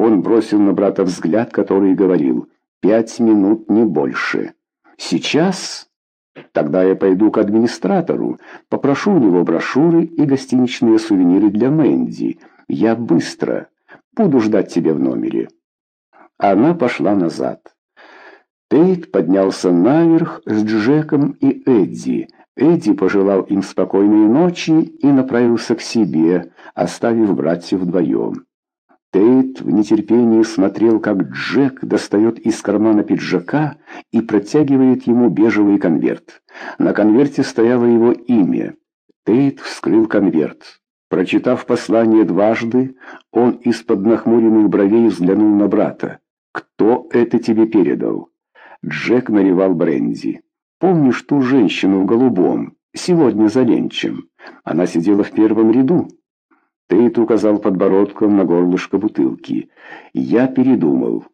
Он бросил на брата взгляд, который говорил «пять минут, не больше». «Сейчас?» «Тогда я пойду к администратору, попрошу у него брошюры и гостиничные сувениры для Мэнди. Я быстро. Буду ждать тебя в номере». Она пошла назад. Тейт поднялся наверх с Джеком и Эдди. Эдди пожелал им спокойной ночи и направился к себе, оставив братьев вдвоем. Тейт в нетерпении смотрел, как Джек достает из кармана пиджака и протягивает ему бежевый конверт. На конверте стояло его имя. Тейт вскрыл конверт. Прочитав послание дважды, он из-под нахмуренных бровей взглянул на брата. «Кто это тебе передал?» Джек наливал бренди. «Помнишь ту женщину в голубом? Сегодня за ленчем. Она сидела в первом ряду». Тейт указал подбородком на горлышко бутылки. «Я передумал».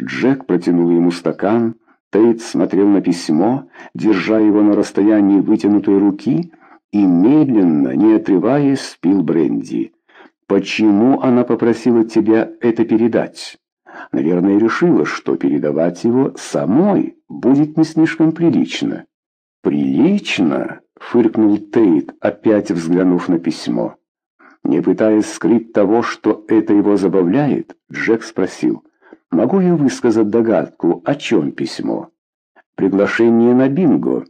Джек протянул ему стакан. Тейт смотрел на письмо, держа его на расстоянии вытянутой руки, и медленно, не отрываясь, спил бренди. «Почему она попросила тебя это передать?» Наверное, решила, что передавать его самой будет не слишком прилично. «Прилично?» — фыркнул Тейт, опять взглянув на письмо. Не пытаясь скрыть того, что это его забавляет, Джек спросил, «Могу я высказать догадку, о чем письмо?» «Приглашение на бинго.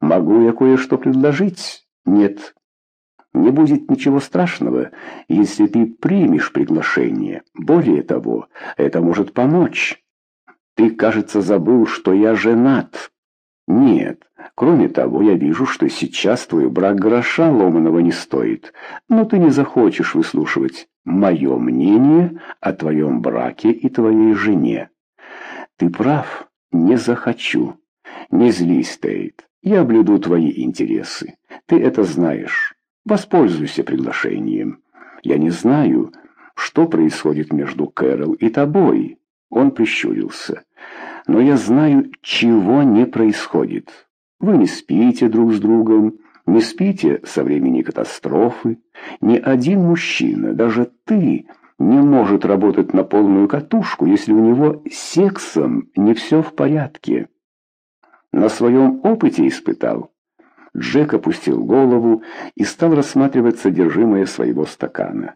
Могу я кое-что предложить?» «Нет». Не будет ничего страшного, если ты примешь приглашение. Более того, это может помочь. Ты, кажется, забыл, что я женат. Нет, кроме того, я вижу, что сейчас твой брак гроша ломаного не стоит. Но ты не захочешь выслушивать мое мнение о твоем браке и твоей жене. Ты прав, не захочу. Не злись, Тейт. Я блюду твои интересы. Ты это знаешь. Воспользуйся приглашением. Я не знаю, что происходит между Кэрол и тобой. Он прищурился. Но я знаю, чего не происходит. Вы не спите друг с другом, не спите со времени катастрофы. Ни один мужчина, даже ты, не может работать на полную катушку, если у него сексом не все в порядке. На своем опыте испытал. Джек опустил голову и стал рассматривать содержимое своего стакана.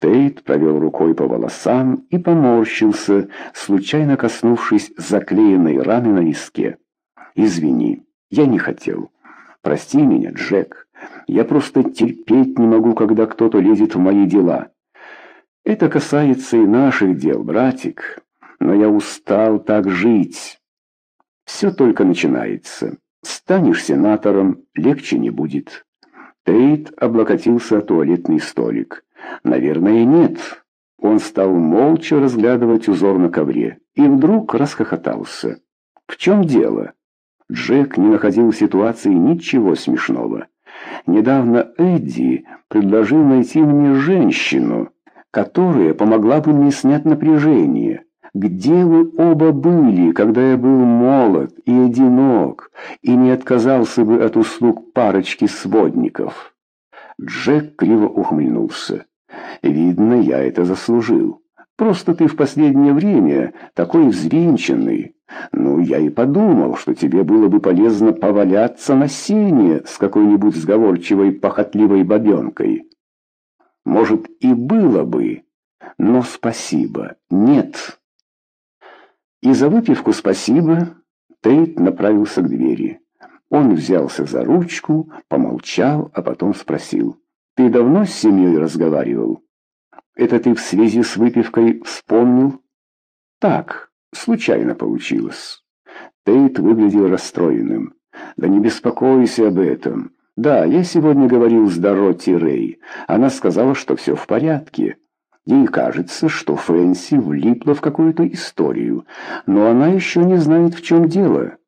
Тейт провел рукой по волосам и поморщился, случайно коснувшись заклеенной раны на виске. «Извини, я не хотел. Прости меня, Джек. Я просто терпеть не могу, когда кто-то лезет в мои дела. Это касается и наших дел, братик. Но я устал так жить. Все только начинается». Станешь сенатором, легче не будет. Тейт облокотился о туалетный столик. Наверное, нет. Он стал молча разглядывать узор на ковре и вдруг расхохотался. В чем дело? Джек не находил в ситуации ничего смешного. Недавно Эдди предложил найти мне женщину, которая помогла бы мне снять напряжение. Где вы оба были, когда я был молод и одинок, и не отказался бы от услуг парочки сводников?» Джек криво ухмыльнулся. «Видно, я это заслужил. Просто ты в последнее время такой взвинченный. Ну, я и подумал, что тебе было бы полезно поваляться на сене с какой-нибудь сговорчивой, похотливой бабенкой. Может, и было бы, но спасибо, нет». И за выпивку спасибо, Тейт направился к двери. Он взялся за ручку, помолчал, а потом спросил. «Ты давно с семьей разговаривал? Это ты в связи с выпивкой вспомнил?» «Так, случайно получилось». Тейт выглядел расстроенным. «Да не беспокойся об этом. Да, я сегодня говорил с Дороти Рэй. Она сказала, что все в порядке». Ей кажется, что Фэнси влипла в какую-то историю, но она еще не знает, в чем дело.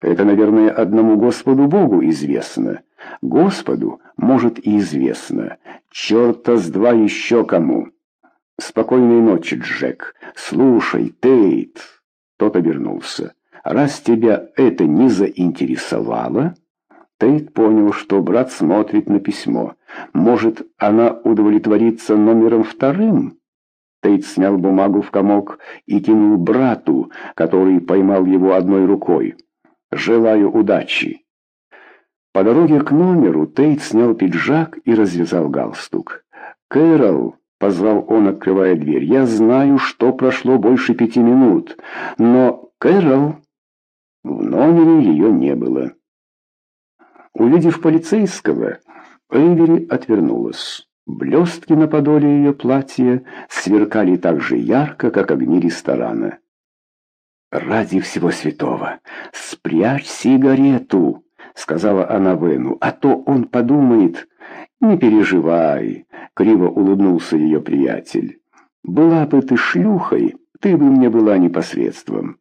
Это, наверное, одному Господу Богу известно. Господу, может, и известно. Черта с два еще кому. Спокойной ночи, Джек. Слушай, Тейт. Тот обернулся. Раз тебя это не заинтересовало... Тейт понял, что брат смотрит на письмо. Может, она удовлетворится номером вторым? Тейт снял бумагу в комок и кинул брату, который поймал его одной рукой. «Желаю удачи!» По дороге к номеру Тейт снял пиджак и развязал галстук. «Кэрол!» — позвал он, открывая дверь. «Я знаю, что прошло больше пяти минут, но Кэрол...» В номере ее не было. Увидев полицейского, Эйвери отвернулась. Блестки на подоле ее платья сверкали так же ярко, как огни ресторана. «Ради всего святого, спрячь сигарету!» — сказала она Вену, — «а то он подумает...» «Не переживай», — криво улыбнулся ее приятель. «Была бы ты шлюхой, ты бы мне была непосредством».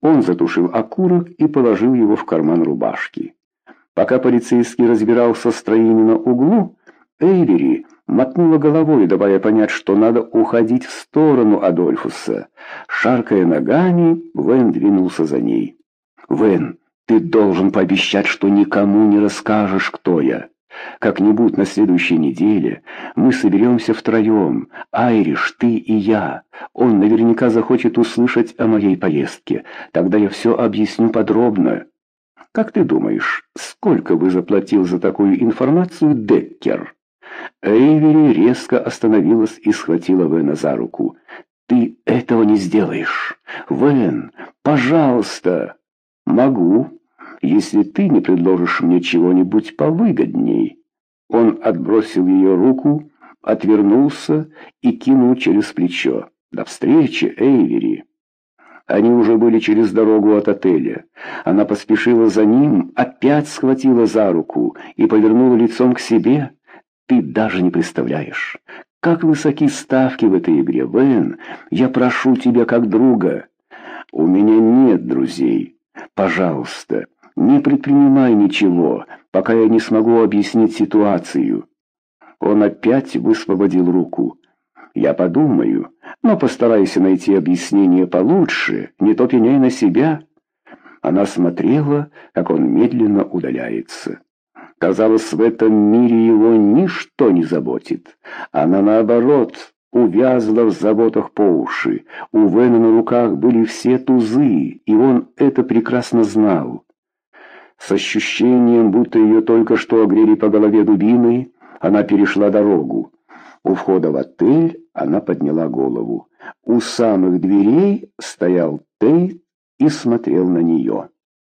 Он затушил окурок и положил его в карман рубашки. Пока полицейский разбирался с троими на углу, Эйвери мотнула головой, давая понять, что надо уходить в сторону Адольфуса. Шаркая ногами, Вен двинулся за ней. «Вен, ты должен пообещать, что никому не расскажешь, кто я. Как-нибудь на следующей неделе мы соберемся втроем, Айриш, ты и я. Он наверняка захочет услышать о моей поездке. Тогда я все объясню подробно». «Как ты думаешь, сколько бы заплатил за такую информацию Деккер?» Эйвери резко остановилась и схватила Вена за руку. «Ты этого не сделаешь! Вен, пожалуйста!» «Могу, если ты не предложишь мне чего-нибудь повыгодней». Он отбросил ее руку, отвернулся и кинул через плечо. «До встречи, Эйвери!» Они уже были через дорогу от отеля. Она поспешила за ним, опять схватила за руку и повернула лицом к себе. Ты даже не представляешь, как высоки ставки в этой игре, Вен. Я прошу тебя как друга. У меня нет друзей. Пожалуйста, не предпринимай ничего, пока я не смогу объяснить ситуацию. Он опять высвободил руку. Я подумаю, но постарайся найти объяснение получше, не то пеняй на себя. Она смотрела, как он медленно удаляется. Казалось, в этом мире его ничто не заботит. Она, наоборот, увязла в заботах по уши. У Вена на руках были все тузы, и он это прекрасно знал. С ощущением, будто ее только что огрели по голове дубиной, она перешла дорогу. У входа в отель она подняла голову. У самых дверей стоял Тейт и смотрел на нее.